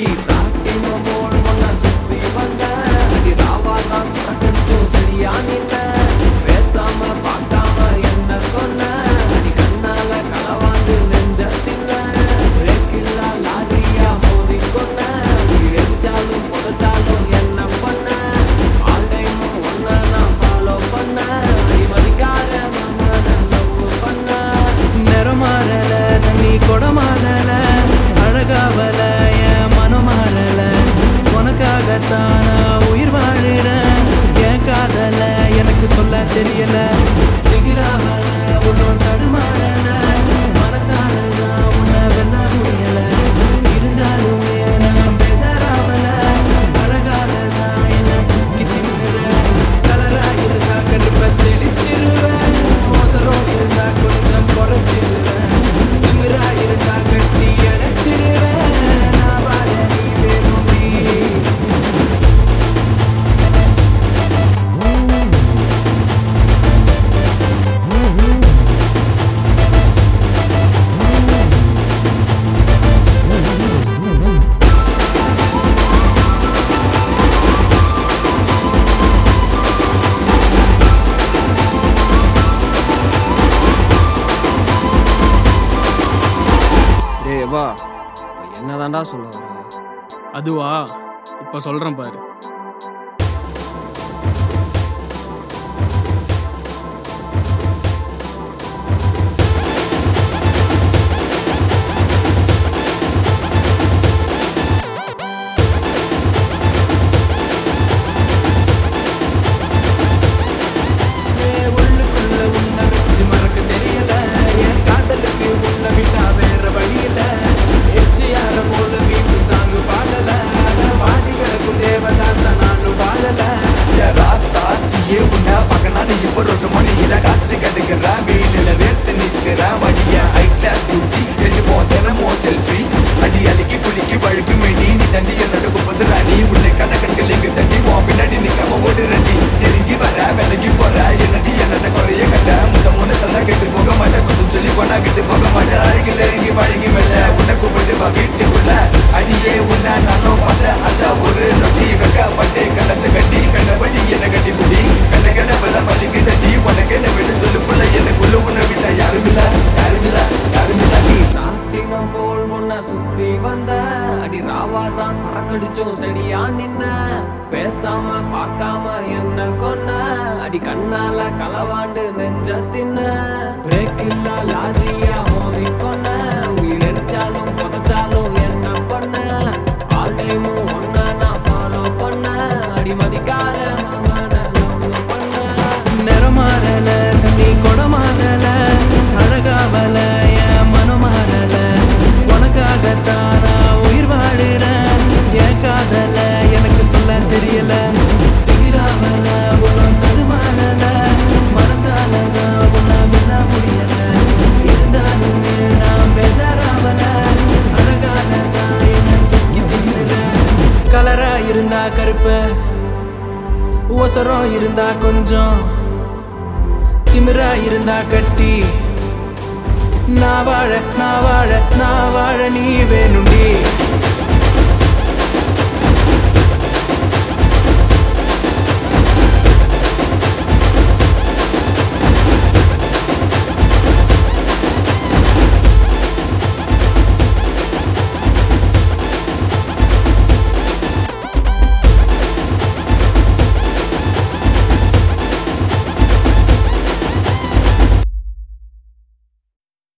அடி பிராட்டிமம் போல் ஒன்ன சுத்தி வந்த அடி ராவா தான் சாகடிச்சோ சரியா நின்ன பேசாம பார்க்காம என்ன கொன்ன அடி கண்ணால களவாண்டு நெஞ்ச தின்ன பிரேக்கில்லா லாரியா மோதி கொன்ன எரிச்சாலும் புதைச்சாலும் என்ன பண்ண ஆல் டைம் ஒன்ன நான் ஃபாலோ பண்ண அடி மதிக்காத மம்மன லவ் பண்ண நிறமாறல தண்ணி கொடமான பார்த்தானா உயிர் வாழுற சிவா என்னதான்டா சொல்ல வர அதுவா? இப்போ சொல்கிறேன் பாரு. அடி ராவாதான் தான் சரக்கடிச்சோம் செடியா நின்ன. பேசாம பார்க்காம என்ன கொன்ன? அடி கண்ணால கலவாண்டு நெஞ்ச தின்ன. பிரேக் இல்ல லாரியா மோதி கொன்ன. உயிர் அடிச்சாலும் புதைச்சாலும் என்ன பண்ண? ஆல் டைமும் ஒன்ன நான் ஃபாலோ பண்ண. அடி மதிக்காத அவசரம் இருந்தா கொஞ்சம் திமிரா இருந்தா கட்டி. நான் வாழ நான் வாழ நான் வாழ நீ வேணுண்டி